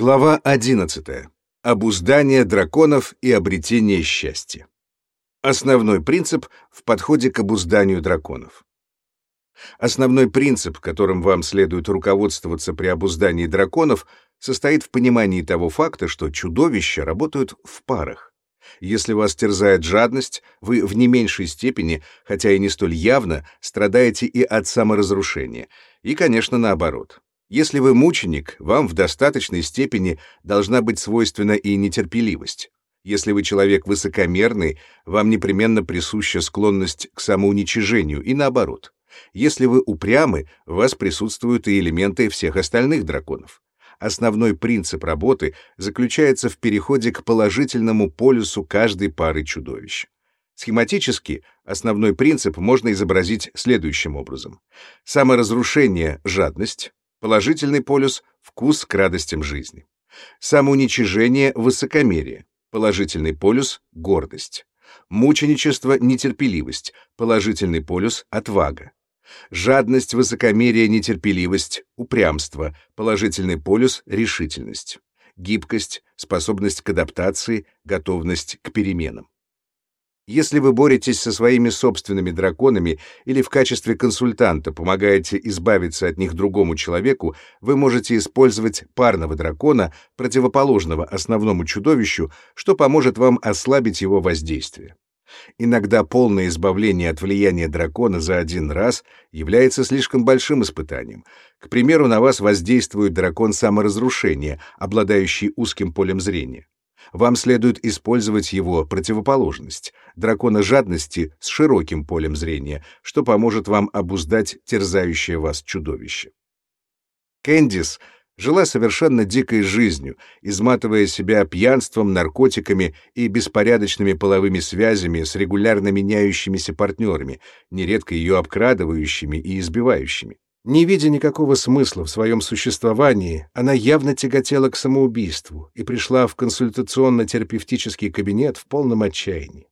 Глава 11. Обуздание драконов и обретение счастья. Основной принцип в подходе к обузданию драконов. Основной принцип, которым вам следует руководствоваться при обуздании драконов, состоит в понимании того факта, что чудовища работают в парах. Если вас терзает жадность, вы в не меньшей степени, хотя и не столь явно, страдаете и от саморазрушения, и, конечно, наоборот. Если вы мученик, вам в достаточной степени должна быть свойственна и нетерпеливость. Если вы человек высокомерный, вам непременно присуща склонность к самоуничижению и наоборот. Если вы упрямы, в вас присутствуют и элементы всех остальных драконов. Основной принцип работы заключается в переходе к положительному полюсу каждой пары чудовищ. Схематически основной принцип можно изобразить следующим образом. Саморазрушение — жадность, Положительный полюс — вкус к радостям жизни. Самоуничижение — высокомерие. Положительный полюс — гордость. Мученичество — нетерпеливость. Положительный полюс — отвага. Жадность, высокомерие, нетерпеливость, упрямство. Положительный полюс — решительность. Гибкость, способность к адаптации, готовность к переменам. Если вы боретесь со своими собственными драконами или в качестве консультанта помогаете избавиться от них другому человеку, вы можете использовать парного дракона, противоположного основному чудовищу, что поможет вам ослабить его воздействие. Иногда полное избавление от влияния дракона за один раз является слишком большим испытанием. К примеру, на вас воздействует дракон саморазрушения, обладающий узким полем зрения. Вам следует использовать его противоположность — дракона жадности с широким полем зрения, что поможет вам обуздать терзающее вас чудовище. Кэндис жила совершенно дикой жизнью, изматывая себя пьянством, наркотиками и беспорядочными половыми связями с регулярно меняющимися партнерами, нередко ее обкрадывающими и избивающими. Не видя никакого смысла в своем существовании, она явно тяготела к самоубийству и пришла в консультационно-терапевтический кабинет в полном отчаянии.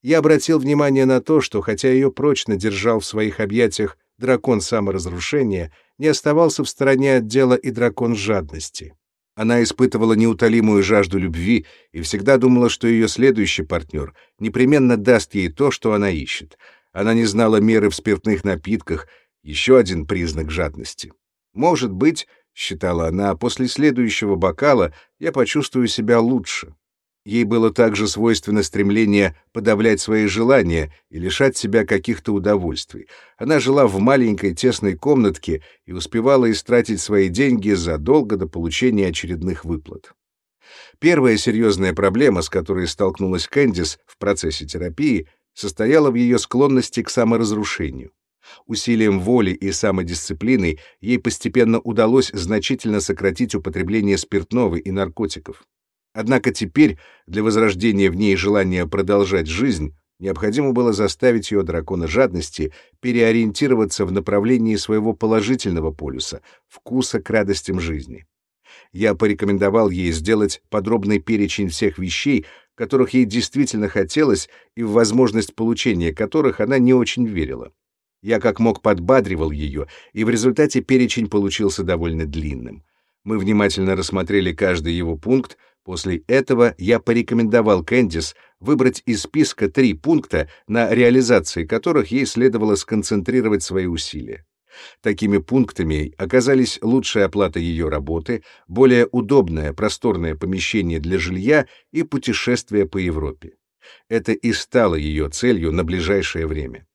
Я обратил внимание на то, что хотя ее прочно держал в своих объятиях дракон саморазрушения, не оставался в стороне от дела и дракон жадности. Она испытывала неутолимую жажду любви и всегда думала, что ее следующий партнер непременно даст ей то, что она ищет. Она не знала меры в спиртных напитках еще один признак жадности. Может быть, считала она, после следующего бокала я почувствую себя лучше. Ей было также свойственно стремление подавлять свои желания и лишать себя каких-то удовольствий. Она жила в маленькой тесной комнатке и успевала истратить свои деньги задолго до получения очередных выплат. Первая серьезная проблема, с которой столкнулась Кэндис в процессе терапии, состояла в ее склонности к саморазрушению. Усилием воли и самодисциплины ей постепенно удалось значительно сократить употребление спиртного и наркотиков. Однако теперь для возрождения в ней желания продолжать жизнь необходимо было заставить ее дракона жадности переориентироваться в направлении своего положительного полюса, вкуса к радостям жизни. Я порекомендовал ей сделать подробный перечень всех вещей, которых ей действительно хотелось и в возможность получения которых она не очень верила. Я как мог подбадривал ее, и в результате перечень получился довольно длинным. Мы внимательно рассмотрели каждый его пункт, после этого я порекомендовал Кэндис выбрать из списка три пункта, на реализации которых ей следовало сконцентрировать свои усилия. Такими пунктами оказались лучшая оплата ее работы, более удобное просторное помещение для жилья и путешествие по Европе. Это и стало ее целью на ближайшее время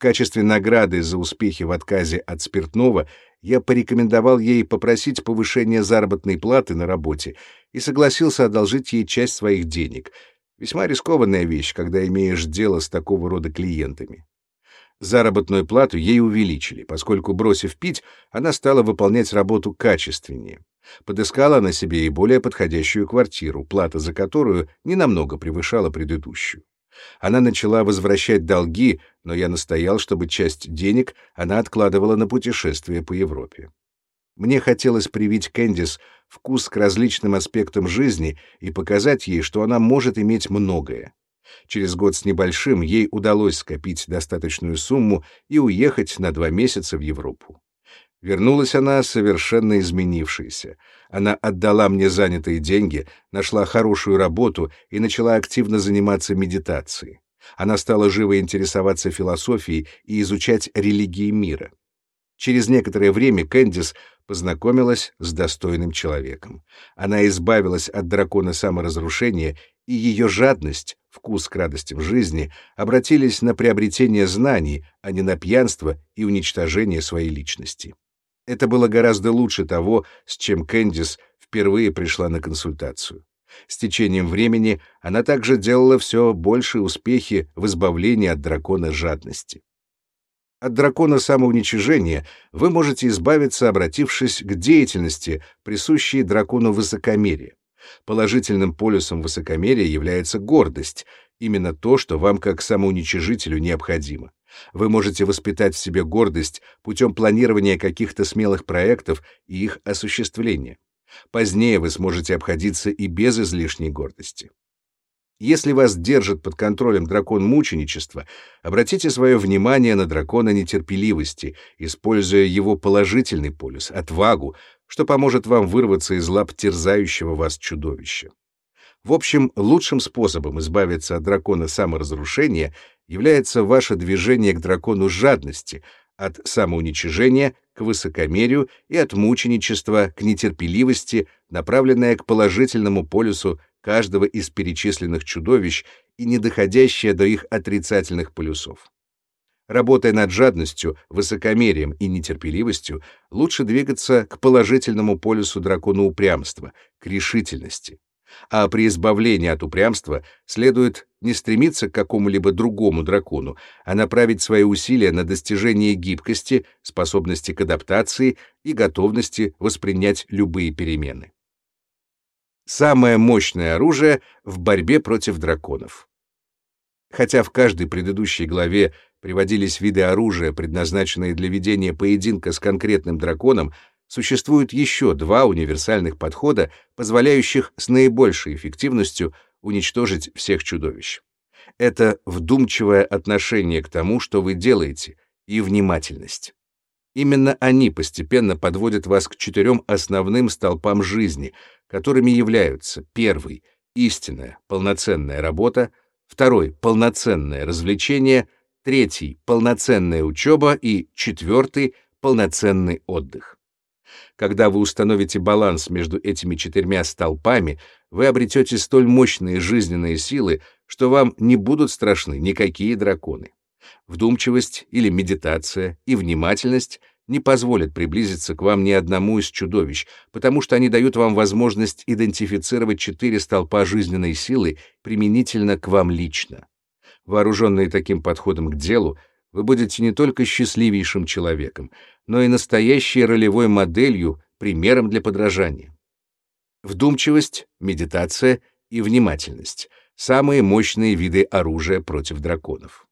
качестве награды за успехи в отказе от спиртного я порекомендовал ей попросить повышения заработной платы на работе и согласился одолжить ей часть своих денег. Весьма рискованная вещь, когда имеешь дело с такого рода клиентами. Заработную плату ей увеличили, поскольку, бросив пить, она стала выполнять работу качественнее. Подыскала она себе и более подходящую квартиру, плата за которую ненамного превышала предыдущую. Она начала возвращать долги, но я настоял, чтобы часть денег она откладывала на путешествие по Европе. Мне хотелось привить Кэндис вкус к различным аспектам жизни и показать ей, что она может иметь многое. Через год с небольшим ей удалось скопить достаточную сумму и уехать на два месяца в Европу. Вернулась она совершенно изменившаяся. Она отдала мне занятые деньги, нашла хорошую работу и начала активно заниматься медитацией. Она стала живо интересоваться философией и изучать религии мира. Через некоторое время Кэндис познакомилась с достойным человеком. Она избавилась от дракона саморазрушения, и ее жадность, вкус к радостям жизни обратились на приобретение знаний, а не на пьянство и уничтожение своей личности. Это было гораздо лучше того, с чем Кэндис впервые пришла на консультацию. С течением времени она также делала все большие успехи в избавлении от дракона жадности. От дракона самоуничижения вы можете избавиться, обратившись к деятельности, присущей дракону высокомерия. Положительным полюсом высокомерия является гордость, именно то, что вам как самоуничижителю необходимо. Вы можете воспитать в себе гордость путем планирования каких-то смелых проектов и их осуществления. Позднее вы сможете обходиться и без излишней гордости. Если вас держит под контролем дракон мученичества, обратите свое внимание на дракона нетерпеливости, используя его положительный полюс, отвагу, что поможет вам вырваться из лап терзающего вас чудовища. В общем, лучшим способом избавиться от дракона саморазрушения является ваше движение к дракону жадности, от самоуничижения к высокомерию и от мученичества к нетерпеливости, направленное к положительному полюсу каждого из перечисленных чудовищ и не доходящее до их отрицательных полюсов. Работая над жадностью, высокомерием и нетерпеливостью, лучше двигаться к положительному полюсу дракона упрямства, к решительности а при избавлении от упрямства следует не стремиться к какому-либо другому дракону, а направить свои усилия на достижение гибкости, способности к адаптации и готовности воспринять любые перемены. Самое мощное оружие в борьбе против драконов. Хотя в каждой предыдущей главе приводились виды оружия, предназначенные для ведения поединка с конкретным драконом, существует еще два универсальных подхода, позволяющих с наибольшей эффективностью уничтожить всех чудовищ. Это вдумчивое отношение к тому, что вы делаете, и внимательность. Именно они постепенно подводят вас к четырем основным столпам жизни, которыми являются первый — истинная, полноценная работа, второй — полноценное развлечение, третий — полноценная учеба и четвертый — полноценный отдых. Когда вы установите баланс между этими четырьмя столпами, вы обретете столь мощные жизненные силы, что вам не будут страшны никакие драконы. Вдумчивость или медитация и внимательность не позволят приблизиться к вам ни одному из чудовищ, потому что они дают вам возможность идентифицировать четыре столпа жизненной силы применительно к вам лично. Вооруженные таким подходом к делу, вы будете не только счастливейшим человеком, но и настоящей ролевой моделью, примером для подражания. Вдумчивость, медитация и внимательность — самые мощные виды оружия против драконов.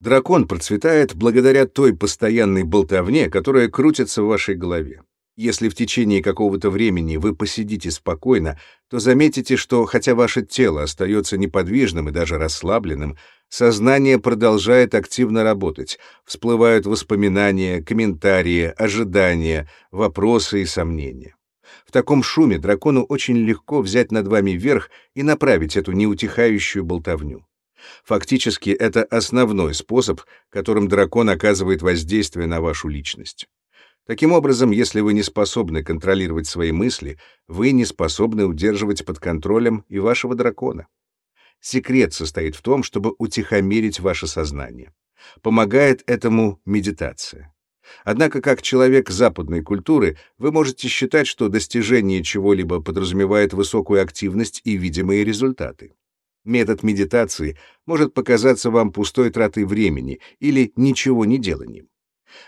Дракон процветает благодаря той постоянной болтовне, которая крутится в вашей голове. Если в течение какого-то времени вы посидите спокойно, то заметите, что хотя ваше тело остается неподвижным и даже расслабленным, сознание продолжает активно работать, всплывают воспоминания, комментарии, ожидания, вопросы и сомнения. В таком шуме дракону очень легко взять над вами верх и направить эту неутихающую болтовню. Фактически это основной способ, которым дракон оказывает воздействие на вашу личность. Таким образом, если вы не способны контролировать свои мысли, вы не способны удерживать под контролем и вашего дракона. Секрет состоит в том, чтобы утихомирить ваше сознание. Помогает этому медитация. Однако, как человек западной культуры, вы можете считать, что достижение чего-либо подразумевает высокую активность и видимые результаты. Метод медитации может показаться вам пустой тратой времени или ничего не деланием.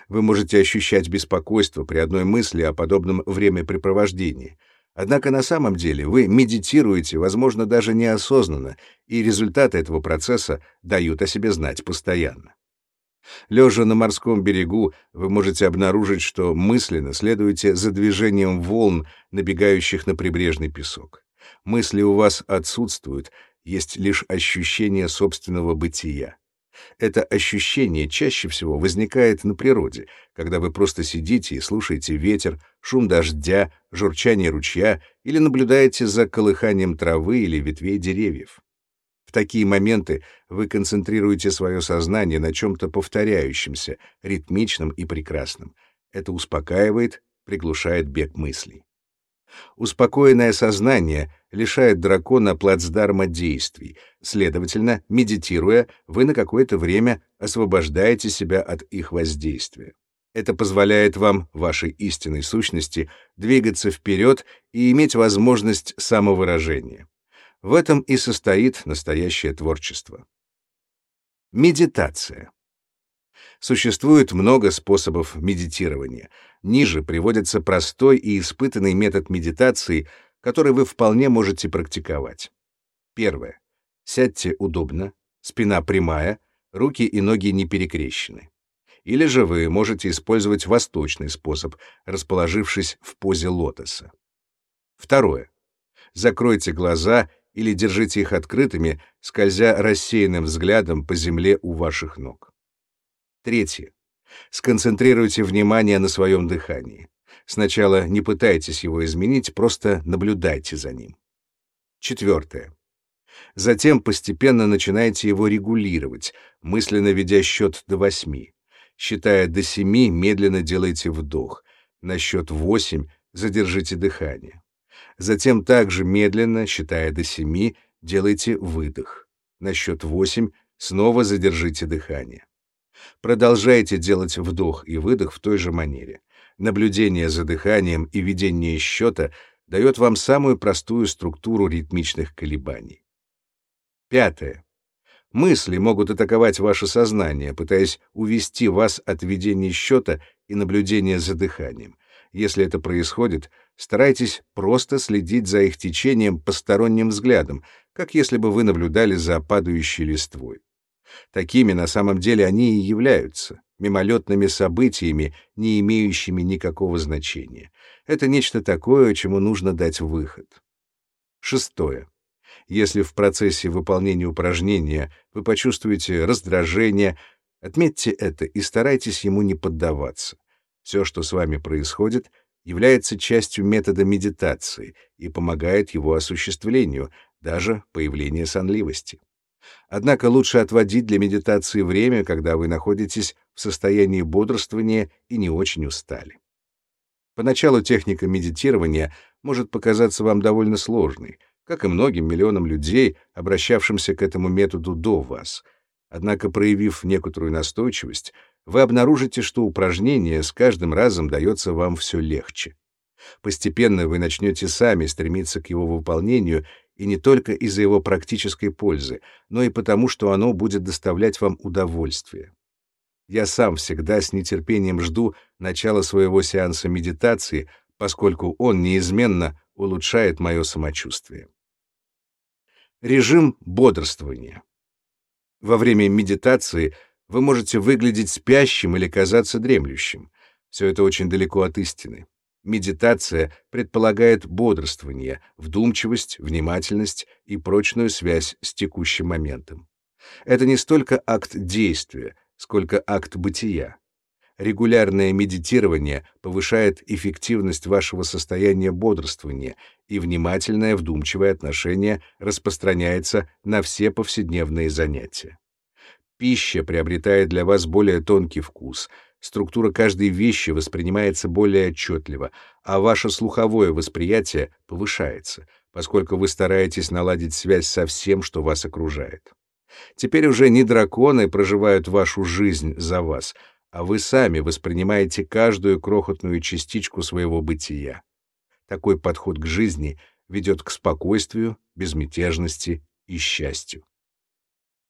Вы можете ощущать беспокойство при одной мысли о подобном времяпрепровождении. Однако на самом деле вы медитируете, возможно, даже неосознанно, и результаты этого процесса дают о себе знать постоянно. Лежа на морском берегу, вы можете обнаружить, что мысленно следуете за движением волн, набегающих на прибрежный песок. Мысли у вас отсутствуют, есть лишь ощущение собственного бытия. Это ощущение чаще всего возникает на природе, когда вы просто сидите и слушаете ветер, шум дождя, журчание ручья или наблюдаете за колыханием травы или ветвей деревьев. В такие моменты вы концентрируете свое сознание на чем-то повторяющемся, ритмичном и прекрасном. Это успокаивает, приглушает бег мыслей. Успокоенное сознание лишает дракона плацдарма действий. Следовательно, медитируя, вы на какое-то время освобождаете себя от их воздействия. Это позволяет вам, вашей истинной сущности, двигаться вперед и иметь возможность самовыражения. В этом и состоит настоящее творчество. Медитация. Существует много способов медитирования. Ниже приводится простой и испытанный метод медитации, который вы вполне можете практиковать. Первое. Сядьте удобно, спина прямая, руки и ноги не перекрещены. Или же вы можете использовать восточный способ, расположившись в позе лотоса. Второе. Закройте глаза или держите их открытыми, скользя рассеянным взглядом по земле у ваших ног. Третье. Сконцентрируйте внимание на своем дыхании. Сначала не пытайтесь его изменить, просто наблюдайте за ним. Четвертое. Затем постепенно начинайте его регулировать, мысленно ведя счет до восьми. Считая до семи, медленно делайте вдох. На счет восемь задержите дыхание. Затем также медленно, считая до семи, делайте выдох. На счет восемь снова задержите дыхание. Продолжайте делать вдох и выдох в той же манере. Наблюдение за дыханием и ведение счета дает вам самую простую структуру ритмичных колебаний. Пятое. Мысли могут атаковать ваше сознание, пытаясь увести вас от ведения счета и наблюдения за дыханием. Если это происходит, старайтесь просто следить за их течением посторонним взглядом, как если бы вы наблюдали за падающей листвой. Такими на самом деле они и являются, мимолетными событиями, не имеющими никакого значения. Это нечто такое, чему нужно дать выход. Шестое. Если в процессе выполнения упражнения вы почувствуете раздражение, отметьте это и старайтесь ему не поддаваться. Все, что с вами происходит, является частью метода медитации и помогает его осуществлению, даже появление сонливости. Однако лучше отводить для медитации время, когда вы находитесь в состоянии бодрствования и не очень устали. Поначалу техника медитирования может показаться вам довольно сложной, как и многим миллионам людей, обращавшимся к этому методу до вас. Однако, проявив некоторую настойчивость, вы обнаружите, что упражнение с каждым разом дается вам все легче. Постепенно вы начнете сами стремиться к его выполнению и не только из-за его практической пользы, но и потому, что оно будет доставлять вам удовольствие. Я сам всегда с нетерпением жду начала своего сеанса медитации, поскольку он неизменно улучшает мое самочувствие. Режим бодрствования. Во время медитации вы можете выглядеть спящим или казаться дремлющим. Все это очень далеко от истины. Медитация предполагает бодрствование, вдумчивость, внимательность и прочную связь с текущим моментом. Это не столько акт действия, сколько акт бытия. Регулярное медитирование повышает эффективность вашего состояния бодрствования, и внимательное, вдумчивое отношение распространяется на все повседневные занятия. Пища приобретает для вас более тонкий вкус, структура каждой вещи воспринимается более отчетливо, а ваше слуховое восприятие повышается, поскольку вы стараетесь наладить связь со всем, что вас окружает. Теперь уже не драконы проживают вашу жизнь за вас, а вы сами воспринимаете каждую крохотную частичку своего бытия. Такой подход к жизни ведет к спокойствию, безмятежности и счастью.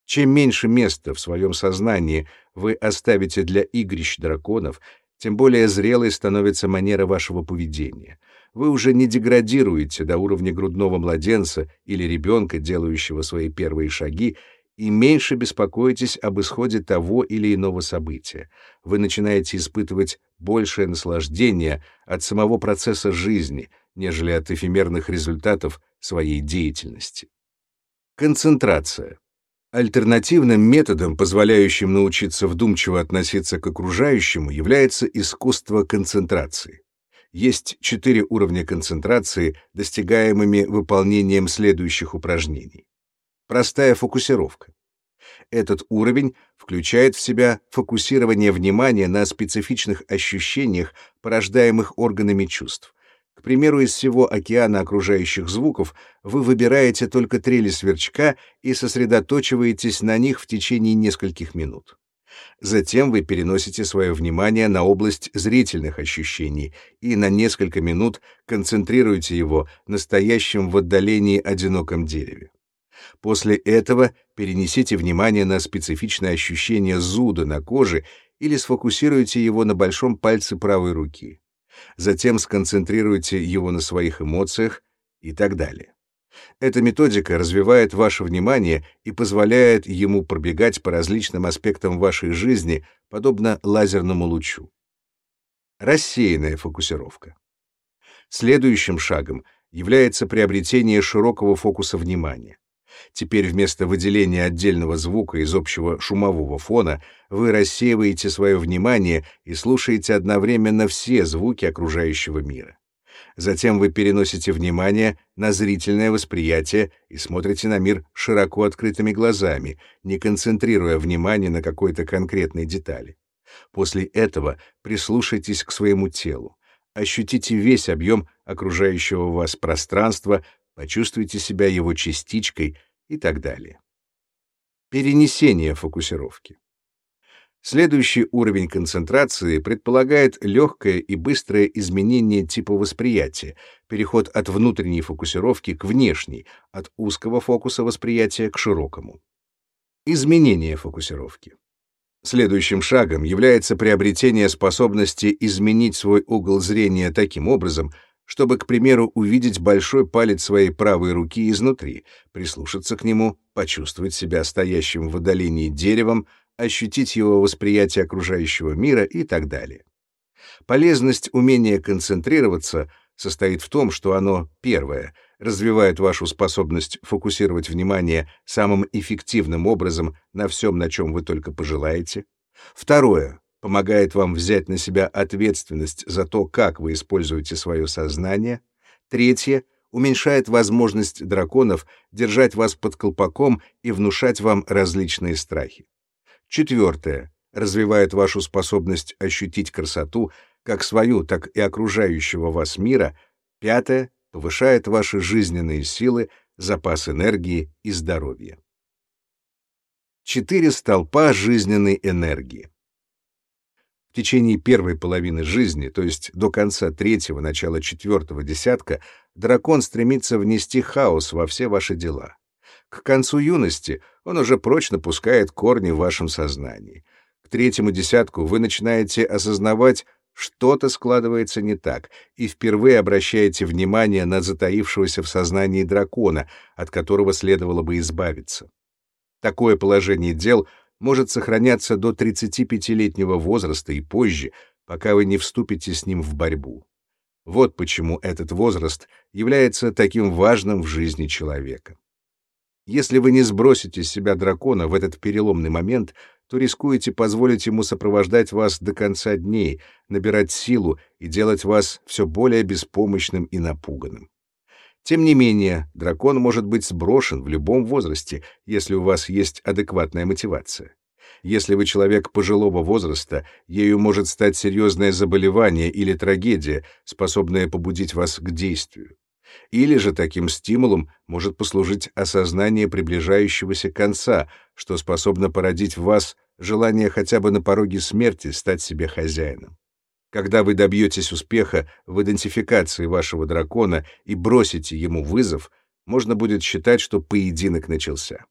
Чем меньше места в своем сознании вы оставите для игрищ драконов, тем более зрелой становится манера вашего поведения. Вы уже не деградируете до уровня грудного младенца или ребенка, делающего свои первые шаги, и меньше беспокоитесь об исходе того или иного события. Вы начинаете испытывать большее наслаждение от самого процесса жизни, нежели от эфемерных результатов своей деятельности. Концентрация. Альтернативным методом, позволяющим научиться вдумчиво относиться к окружающему, является искусство концентрации. Есть четыре уровня концентрации, достигаемыми выполнением следующих упражнений. Простая фокусировка. Этот уровень включает в себя фокусирование внимания на специфичных ощущениях, порождаемых органами чувств. К примеру, из всего океана окружающих звуков вы выбираете только трели сверчка и сосредоточиваетесь на них в течение нескольких минут. Затем вы переносите свое внимание на область зрительных ощущений и на несколько минут концентрируете его на стоящем в отдалении одиноком дереве. После этого перенесите внимание на специфичное ощущение зуда на коже или сфокусируйте его на большом пальце правой руки. Затем сконцентрируйте его на своих эмоциях и так далее. Эта методика развивает ваше внимание и позволяет ему пробегать по различным аспектам вашей жизни, подобно лазерному лучу. Рассеянная фокусировка. Следующим шагом является приобретение широкого фокуса внимания. Теперь вместо выделения отдельного звука из общего шумового фона вы рассеиваете свое внимание и слушаете одновременно все звуки окружающего мира. Затем вы переносите внимание на зрительное восприятие и смотрите на мир широко открытыми глазами, не концентрируя внимание на какой-то конкретной детали. После этого прислушайтесь к своему телу, ощутите весь объем окружающего вас пространства, почувствуйте себя его частичкой и так далее. Перенесение фокусировки. Следующий уровень концентрации предполагает легкое и быстрое изменение типа восприятия, переход от внутренней фокусировки к внешней, от узкого фокуса восприятия к широкому. Изменение фокусировки. Следующим шагом является приобретение способности изменить свой угол зрения таким образом, чтобы, к примеру, увидеть большой палец своей правой руки изнутри, прислушаться к нему, почувствовать себя стоящим в отдалении деревом, ощутить его восприятие окружающего мира и так далее. Полезность умения концентрироваться состоит в том, что оно, первое, развивает вашу способность фокусировать внимание самым эффективным образом на всем, на чем вы только пожелаете. Второе, помогает вам взять на себя ответственность за то, как вы используете свое сознание. Третье, уменьшает возможность драконов держать вас под колпаком и внушать вам различные страхи. Четвертое. Развивает вашу способность ощутить красоту, как свою, так и окружающего вас мира. Пятое. Повышает ваши жизненные силы, запас энергии и здоровья. Четыре столпа жизненной энергии. В течение первой половины жизни, то есть до конца третьего, начала четвертого десятка, дракон стремится внести хаос во все ваши дела. К концу юности он уже прочно пускает корни в вашем сознании. К третьему десятку вы начинаете осознавать, что-то складывается не так, и впервые обращаете внимание на затаившегося в сознании дракона, от которого следовало бы избавиться. Такое положение дел может сохраняться до 35-летнего возраста и позже, пока вы не вступите с ним в борьбу. Вот почему этот возраст является таким важным в жизни человека. Если вы не сбросите с себя дракона в этот переломный момент, то рискуете позволить ему сопровождать вас до конца дней, набирать силу и делать вас все более беспомощным и напуганным. Тем не менее, дракон может быть сброшен в любом возрасте, если у вас есть адекватная мотивация. Если вы человек пожилого возраста, ею может стать серьезное заболевание или трагедия, способная побудить вас к действию. Или же таким стимулом может послужить осознание приближающегося конца, что способно породить в вас желание хотя бы на пороге смерти стать себе хозяином. Когда вы добьетесь успеха в идентификации вашего дракона и бросите ему вызов, можно будет считать, что поединок начался.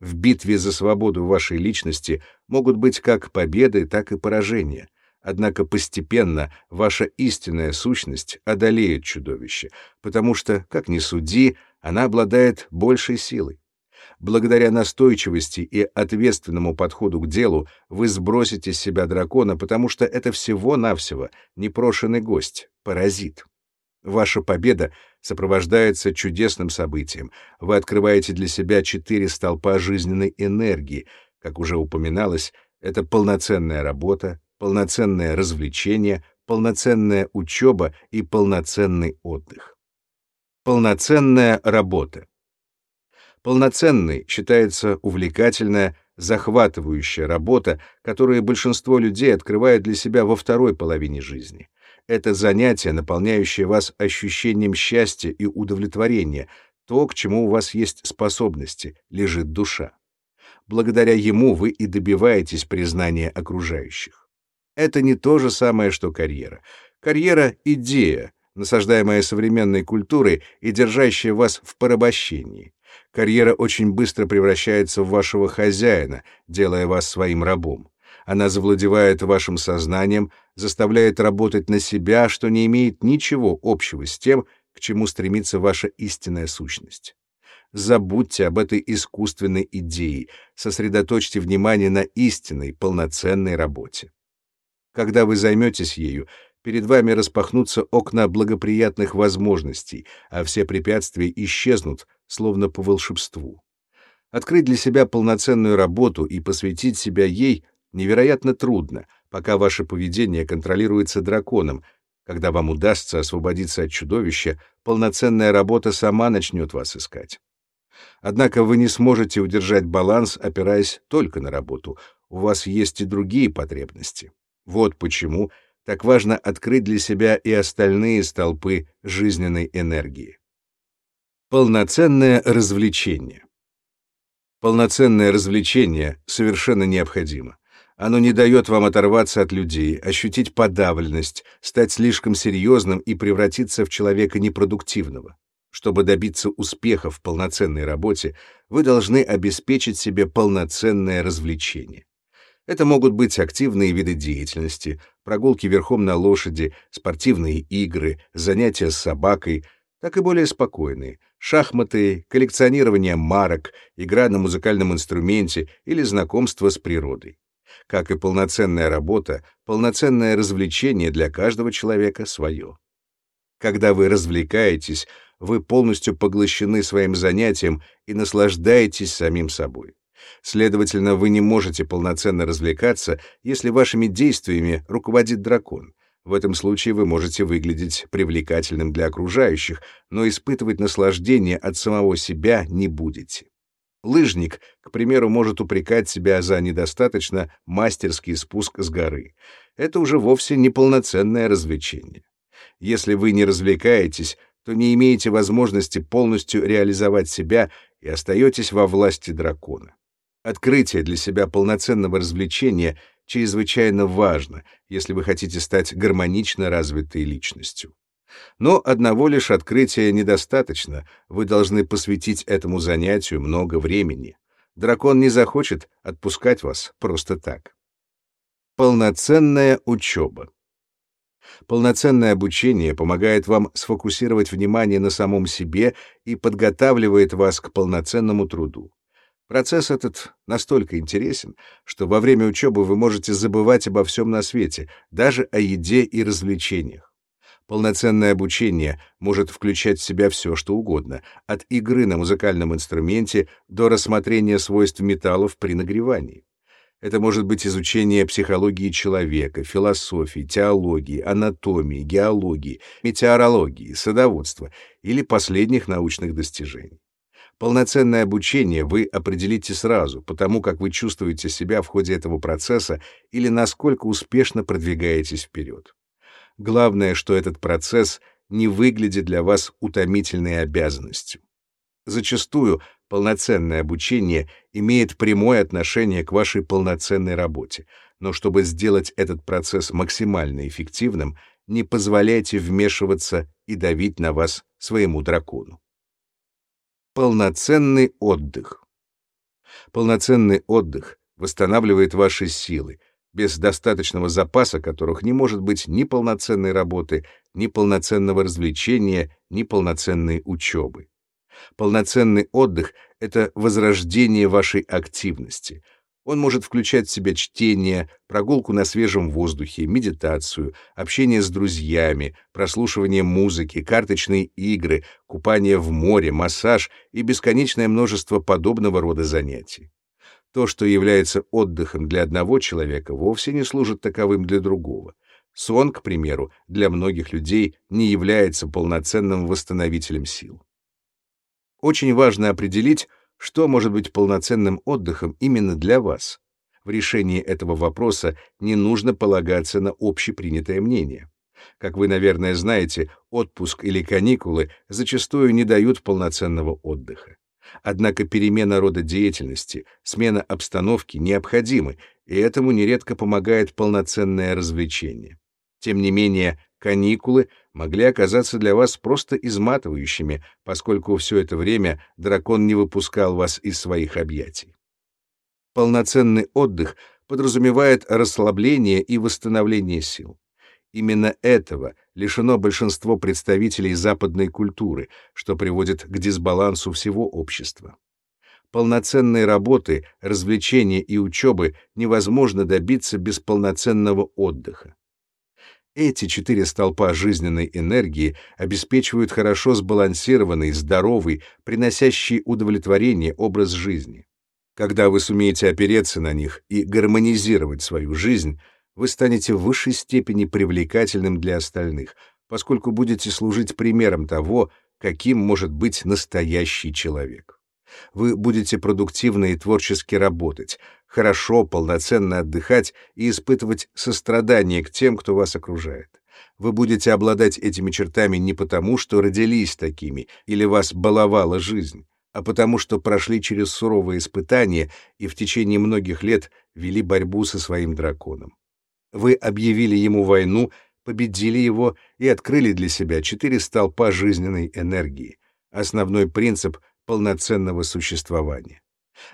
В битве за свободу вашей личности могут быть как победы, так и поражения — Однако постепенно ваша истинная сущность одолеет чудовище, потому что, как ни суди, она обладает большей силой. Благодаря настойчивости и ответственному подходу к делу вы сбросите с себя дракона, потому что это всего-навсего непрошенный гость, паразит. Ваша победа сопровождается чудесным событием. Вы открываете для себя четыре столпа жизненной энергии. Как уже упоминалось, это полноценная работа, полноценное развлечение, полноценная учеба и полноценный отдых. Полноценная работа. Полноценной считается увлекательная, захватывающая работа, которую большинство людей открывает для себя во второй половине жизни. Это занятие, наполняющее вас ощущением счастья и удовлетворения, то, к чему у вас есть способности, лежит душа. Благодаря ему вы и добиваетесь признания окружающих. Это не то же самое, что карьера. Карьера — идея, насаждаемая современной культурой и держащая вас в порабощении. Карьера очень быстро превращается в вашего хозяина, делая вас своим рабом. Она завладевает вашим сознанием, заставляет работать на себя, что не имеет ничего общего с тем, к чему стремится ваша истинная сущность. Забудьте об этой искусственной идее, сосредоточьте внимание на истинной, полноценной работе. Когда вы займетесь ею, перед вами распахнутся окна благоприятных возможностей, а все препятствия исчезнут, словно по волшебству. Открыть для себя полноценную работу и посвятить себя ей невероятно трудно, пока ваше поведение контролируется драконом. Когда вам удастся освободиться от чудовища, полноценная работа сама начнет вас искать. Однако вы не сможете удержать баланс, опираясь только на работу. У вас есть и другие потребности. Вот почему так важно открыть для себя и остальные столпы жизненной энергии. Полноценное развлечение. Полноценное развлечение совершенно необходимо. Оно не дает вам оторваться от людей, ощутить подавленность, стать слишком серьезным и превратиться в человека непродуктивного. Чтобы добиться успеха в полноценной работе, вы должны обеспечить себе полноценное развлечение. Это могут быть активные виды деятельности, прогулки верхом на лошади, спортивные игры, занятия с собакой, так и более спокойные — шахматы, коллекционирование марок, игра на музыкальном инструменте или знакомство с природой. Как и полноценная работа, полноценное развлечение для каждого человека свое. Когда вы развлекаетесь, вы полностью поглощены своим занятием и наслаждаетесь самим собой. Следовательно, вы не можете полноценно развлекаться, если вашими действиями руководит дракон. В этом случае вы можете выглядеть привлекательным для окружающих, но испытывать наслаждение от самого себя не будете. Лыжник, к примеру, может упрекать себя за недостаточно мастерский спуск с горы. Это уже вовсе не полноценное развлечение. Если вы не развлекаетесь, то не имеете возможности полностью реализовать себя и остаетесь во власти дракона. Открытие для себя полноценного развлечения чрезвычайно важно, если вы хотите стать гармонично развитой личностью. Но одного лишь открытия недостаточно, вы должны посвятить этому занятию много времени. Дракон не захочет отпускать вас просто так. Полноценная учеба. Полноценное обучение помогает вам сфокусировать внимание на самом себе и подготавливает вас к полноценному труду. Процесс этот настолько интересен, что во время учебы вы можете забывать обо всем на свете, даже о еде и развлечениях. Полноценное обучение может включать в себя все, что угодно, от игры на музыкальном инструменте до рассмотрения свойств металлов при нагревании. Это может быть изучение психологии человека, философии, теологии, анатомии, геологии, метеорологии, садоводства или последних научных достижений. Полноценное обучение вы определите сразу, потому как вы чувствуете себя в ходе этого процесса или насколько успешно продвигаетесь вперед. Главное, что этот процесс не выглядит для вас утомительной обязанностью. Зачастую полноценное обучение имеет прямое отношение к вашей полноценной работе, но чтобы сделать этот процесс максимально эффективным, не позволяйте вмешиваться и давить на вас своему дракону. Полноценный отдых. Полноценный отдых восстанавливает ваши силы, без достаточного запаса которых не может быть ни полноценной работы, ни полноценного развлечения, ни полноценной учебы. Полноценный отдых — это возрождение вашей активности. Он может включать в себя чтение, прогулку на свежем воздухе, медитацию, общение с друзьями, прослушивание музыки, карточные игры, купание в море, массаж и бесконечное множество подобного рода занятий. То, что является отдыхом для одного человека, вовсе не служит таковым для другого. Сон, к примеру, для многих людей не является полноценным восстановителем сил. Очень важно определить, что может быть полноценным отдыхом именно для вас? В решении этого вопроса не нужно полагаться на общепринятое мнение. Как вы, наверное, знаете, отпуск или каникулы зачастую не дают полноценного отдыха. Однако перемена рода деятельности, смена обстановки необходимы, и этому нередко помогает полноценное развлечение. Тем не менее, каникулы могли оказаться для вас просто изматывающими, поскольку все это время дракон не выпускал вас из своих объятий. Полноценный отдых подразумевает расслабление и восстановление сил. Именно этого лишено большинство представителей западной культуры, что приводит к дисбалансу всего общества. Полноценной работы, развлечения и учебы невозможно добиться без полноценного отдыха. Эти четыре столпа жизненной энергии обеспечивают хорошо сбалансированный, здоровый, приносящий удовлетворение образ жизни. Когда вы сумеете опереться на них и гармонизировать свою жизнь, вы станете в высшей степени привлекательным для остальных, поскольку будете служить примером того, каким может быть настоящий человек. Вы будете продуктивно и творчески работать, хорошо, полноценно отдыхать и испытывать сострадание к тем, кто вас окружает. Вы будете обладать этими чертами не потому, что родились такими или вас баловала жизнь, а потому что прошли через суровые испытания и в течение многих лет вели борьбу со своим драконом. Вы объявили ему войну, победили его и открыли для себя четыре столпа жизненной энергии, основной принцип полноценного существования.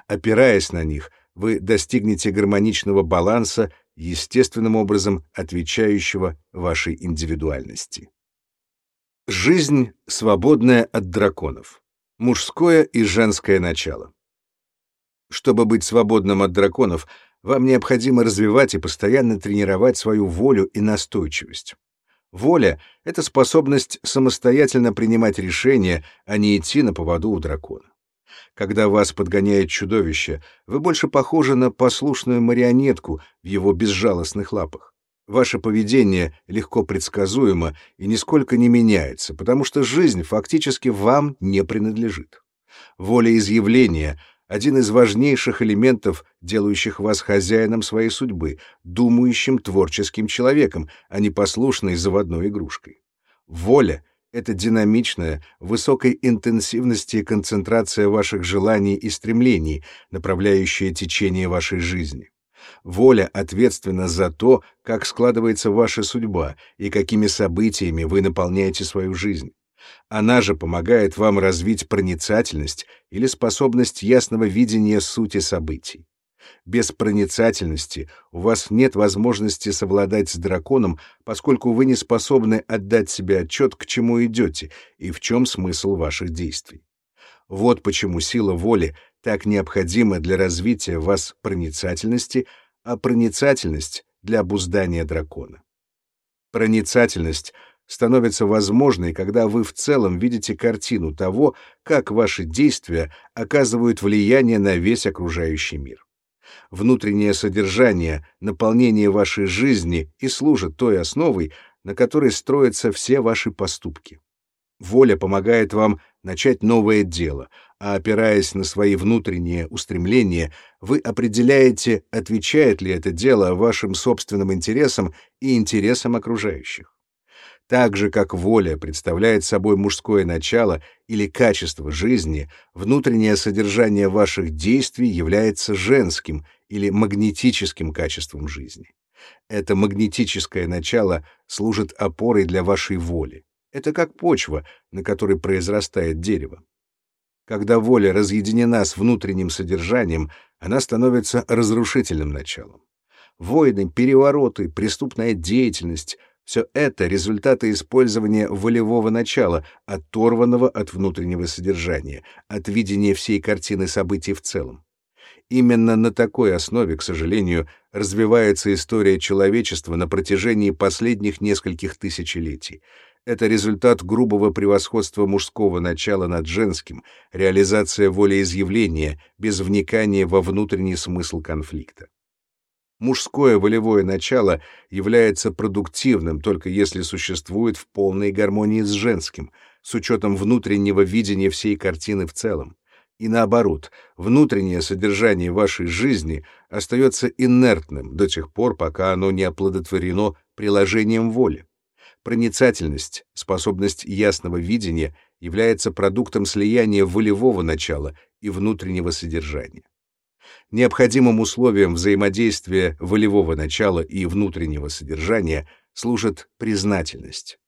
Опираясь на них, вы достигнете гармоничного баланса, естественным образом отвечающего вашей индивидуальности. Жизнь, свободная от драконов. Мужское и женское начало. Чтобы быть свободным от драконов, вам необходимо развивать и постоянно тренировать свою волю и настойчивость. Воля — это способность самостоятельно принимать решения, а не идти на поводу у дракона. Когда вас подгоняет чудовище, вы больше похожи на послушную марионетку в его безжалостных лапах. Ваше поведение легко предсказуемо и нисколько не меняется, потому что жизнь фактически вам не принадлежит. Волеизъявление — один из важнейших элементов, делающих вас хозяином своей судьбы, думающим творческим человеком, а не послушной заводной игрушкой. Воля это динамичная, высокой интенсивности концентрация ваших желаний и стремлений, направляющая течение вашей жизни. Воля ответственна за то, как складывается ваша судьба и какими событиями вы наполняете свою жизнь. Она же помогает вам развить проницательность или способность ясного видения сути событий. Без проницательности у вас нет возможности совладать с драконом, поскольку вы не способны отдать себе отчет, к чему идете и в чем смысл ваших действий. Вот почему сила воли так необходима для развития вас проницательности, а проницательность — для обуздания дракона. Проницательность становится возможной, когда вы в целом видите картину того, как ваши действия оказывают влияние на весь окружающий мир внутреннее содержание, наполнение вашей жизни и служит той основой, на которой строятся все ваши поступки. Воля помогает вам начать новое дело, а опираясь на свои внутренние устремления, вы определяете, отвечает ли это дело вашим собственным интересам и интересам окружающих. Так же, как воля представляет собой мужское начало или качество жизни, внутреннее содержание ваших действий является женским или магнетическим качеством жизни. Это магнетическое начало служит опорой для вашей воли. Это как почва, на которой произрастает дерево. Когда воля разъединена с внутренним содержанием, она становится разрушительным началом. Войны, перевороты, преступная деятельность все это результаты использования волевого начала, оторванного от внутреннего содержания, от видения всей картины событий в целом. Именно на такой основе, к сожалению, развивается история человечества на протяжении последних нескольких тысячелетий. Это результат грубого превосходства мужского начала над женским, реализация волеизъявления без вникания во внутренний смысл конфликта. Мужское волевое начало является продуктивным только если существует в полной гармонии с женским, с учетом внутреннего видения всей картины в целом. И наоборот, внутреннее содержание вашей жизни остается инертным до тех пор, пока оно не оплодотворено приложением воли. Проницательность, способность ясного видения является продуктом слияния волевого начала и внутреннего содержания. Необходимым условием взаимодействия волевого начала и внутреннего содержания служит признательность.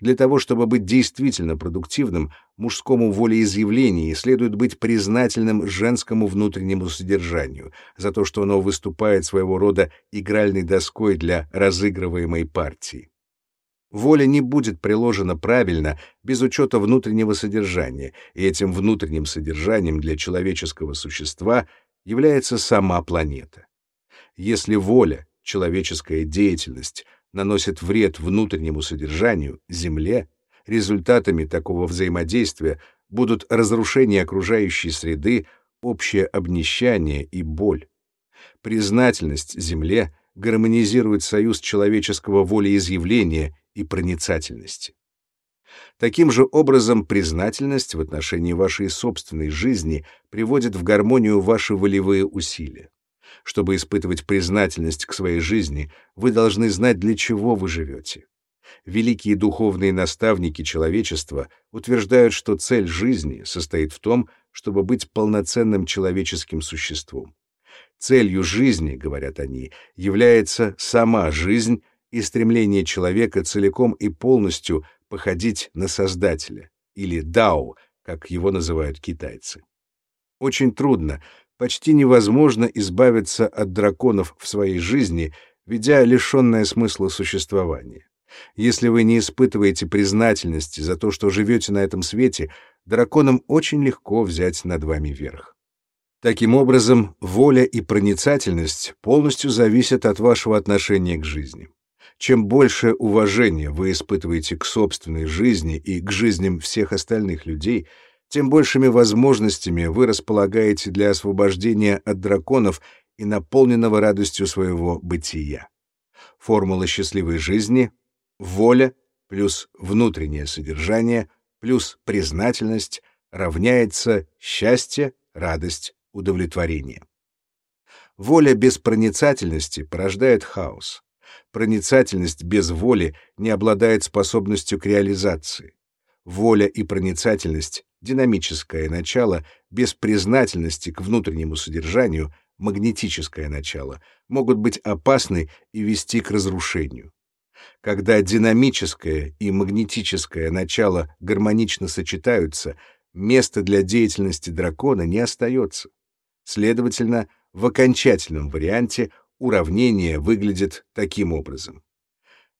Для того, чтобы быть действительно продуктивным, мужскому волеизъявлению следует быть признательным женскому внутреннему содержанию за то, что оно выступает своего рода игральной доской для разыгрываемой партии. Воля не будет приложена правильно без учета внутреннего содержания, и этим внутренним содержанием для человеческого существа является сама планета. Если воля, человеческая деятельность, наносит вред внутреннему содержанию, Земле, результатами такого взаимодействия будут разрушение окружающей среды, общее обнищание и боль. Признательность Земле гармонизирует союз человеческого волеизъявления и проницательности. Таким же образом, признательность в отношении вашей собственной жизни приводит в гармонию ваши волевые усилия. Чтобы испытывать признательность к своей жизни, вы должны знать, для чего вы живете. Великие духовные наставники человечества утверждают, что цель жизни состоит в том, чтобы быть полноценным человеческим существом. Целью жизни, говорят они, является сама жизнь и стремление человека целиком и полностью походить на Создателя, или Дао, как его называют китайцы. Очень трудно, почти невозможно избавиться от драконов в своей жизни, ведя лишенное смысла существование. Если вы не испытываете признательности за то, что живете на этом свете, драконам очень легко взять над вами верх. Таким образом, воля и проницательность полностью зависят от вашего отношения к жизни. Чем больше уважения вы испытываете к собственной жизни и к жизням всех остальных людей, тем большими возможностями вы располагаете для освобождения от драконов и наполненного радостью своего бытия. Формула счастливой жизни — воля плюс внутреннее содержание плюс признательность равняется счастье, радость, удовлетворение. Воля без проницательности порождает хаос. Проницательность без воли не обладает способностью к реализации. Воля и проницательность — динамическое начало, без признательности к внутреннему содержанию — магнетическое начало, могут быть опасны и вести к разрушению. Когда динамическое и магнетическое начало гармонично сочетаются, места для деятельности дракона не остается. Следовательно, в окончательном варианте уравнение выглядит таким образом.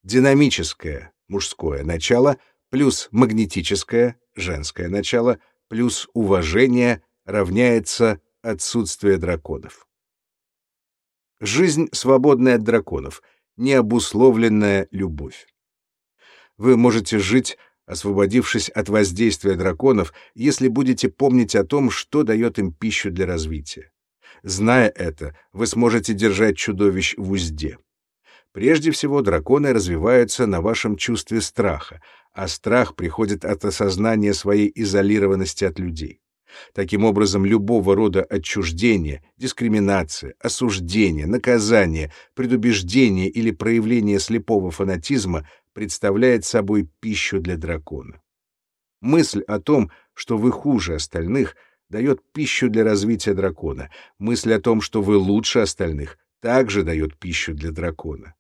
Динамическое мужское начало плюс магнетическое женское начало плюс уважение равняется отсутствие драконов. Жизнь, свободная от драконов, необусловленная любовь. Вы можете жить, освободившись от воздействия драконов, если будете помнить о том, что дает им пищу для развития. Зная это, вы сможете держать чудовищ в узде. Прежде всего, драконы развиваются на вашем чувстве страха, а страх приходит от осознания своей изолированности от людей. Таким образом, любого рода отчуждение, дискриминация, осуждение, наказание, предубеждение или проявление слепого фанатизма представляет собой пищу для дракона. Мысль о том, что вы хуже остальных — дает пищу для развития дракона. Мысль о том, что вы лучше остальных, также дает пищу для дракона.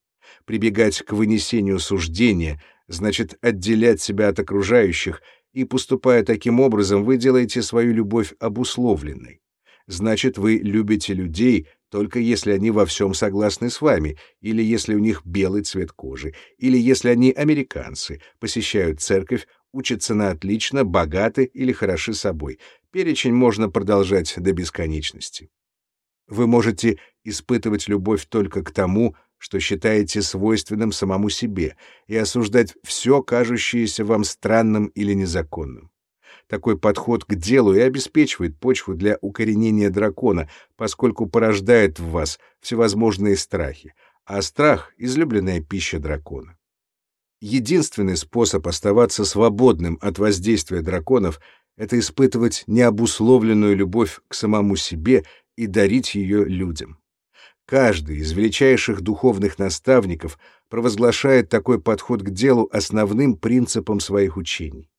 Прибегать к вынесению суждения значит отделять себя от окружающих, и, поступая таким образом, вы делаете свою любовь обусловленной. Значит, вы любите людей только если они во всем согласны с вами, или если у них белый цвет кожи, или если они американцы, посещают церковь, учатся на отлично, богаты или хороши собой. Перечень можно продолжать до бесконечности. Вы можете испытывать любовь только к тому, что считаете свойственным самому себе, и осуждать все, кажущееся вам странным или незаконным. Такой подход к делу и обеспечивает почву для укоренения дракона, поскольку порождает в вас всевозможные страхи, а страх — излюбленная пища дракона. Единственный способ оставаться свободным от воздействия драконов — это испытывать необусловленную любовь к самому себе и дарить ее людям. Каждый из величайших духовных наставников провозглашает такой подход к делу основным принципом своих учений.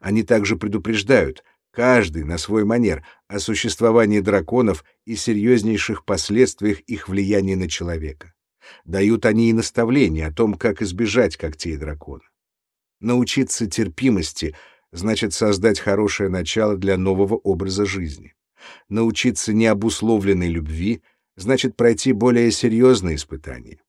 Они также предупреждают, каждый на свой манер, о существовании драконов и серьезнейших последствиях их влияния на человека. Дают они и наставления о том, как избежать когтей дракона. Научиться терпимости значит создать хорошее начало для нового образа жизни. Научиться необусловленной любви значит пройти более серьезные испытания.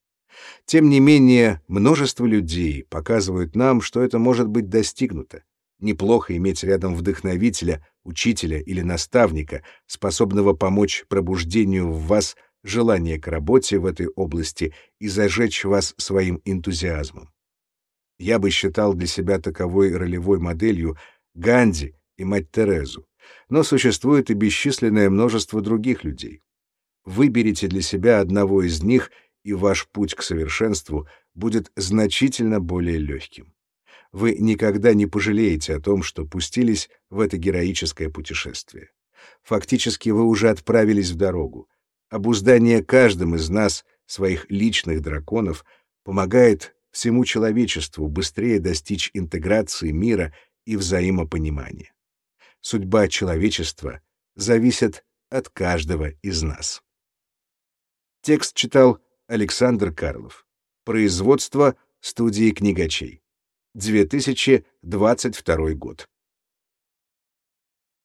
Тем не менее, множество людей показывают нам, что это может быть достигнуто. Неплохо иметь рядом вдохновителя, учителя или наставника, способного помочь пробуждению в вас желания к работе в этой области и зажечь вас своим энтузиазмом. Я бы считал для себя таковой ролевой моделью Ганди и мать Терезу, но существует и бесчисленное множество других людей. Выберите для себя одного из них, и ваш путь к совершенству будет значительно более легким. Вы никогда не пожалеете о том, что пустились в это героическое путешествие. Фактически вы уже отправились в дорогу. Обуздание каждым из нас своих личных драконов помогает всему человечеству быстрее достичь интеграции мира и взаимопонимания. Судьба человечества зависит от каждого из нас. Текст читал Александр Карлов. Производство студии книгачей. 2022 год.